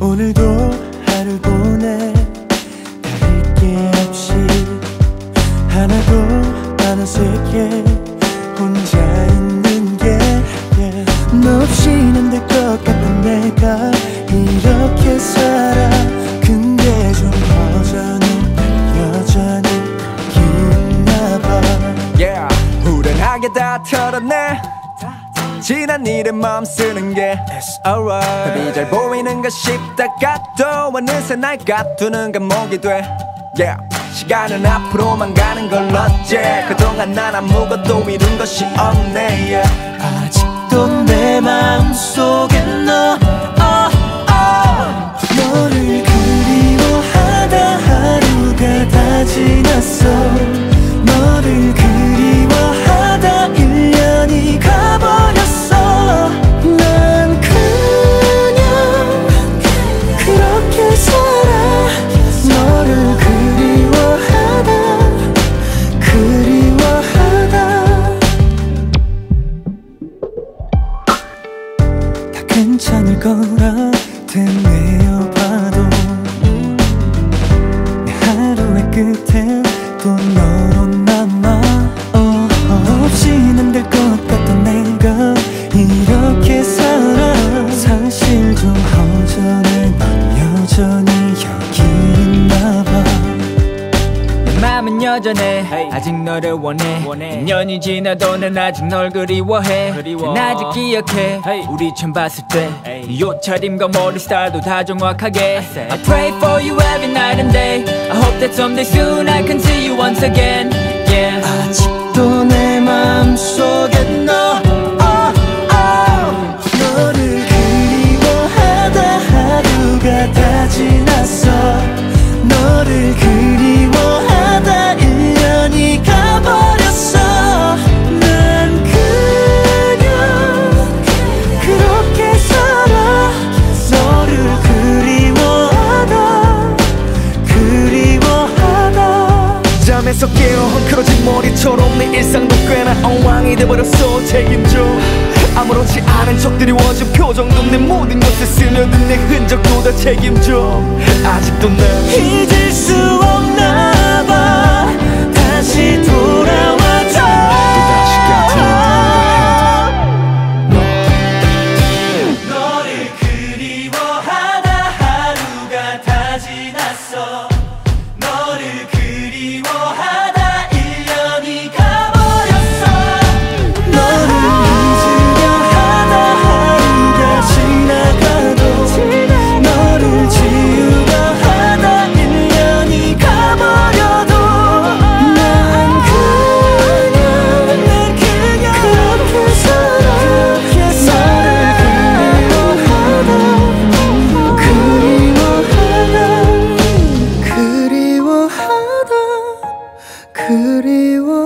오늘도 하루 보내 다를 게 없이 하나도 안 어색해 혼자 있는 게 너 없이 는될것 같은 내가 이렇게 살아. 근데 좀 여전히 여전히 기나봐. Yeah. 후련하게 다 털어내 지난 일에 마음 쓰는 게 It's alright. 답이 잘 보이는가 싶다가 또 어느새 날 가두는 감옥이 돼. Yeah. 시간은 앞으로만 가는 걸 어째. 그동안 난 아무것도 이룬 것이 없네. Yeah. 아직도 내 마음속에 너 괜찮을 거라 되뇌어 봐도 내 하루의 끝엔 또 너로 남아. 어, 너 없이는 될 것 같던 내가 이렇게 살아. 사실 좀 허전해. 넌 여전히 10년 전에 hey. 아직 너를 원해. 원해 2년이 지나도 난 아직 널 그리워해 그리워. 난 아직 기억해 hey. 우리 처음 봤을 때 hey. 옷차림과 머리 스타일도 다 정확하게 I pray for you every night and day I hope that someday soon I can see you once again 돼버렸어. 책임져 아무렇지 않은 척 드리워진 표정도 내 모든 것에 스며든 내 흔적도 다 책임져. 아직도 난 잊을 수 없나 그리워.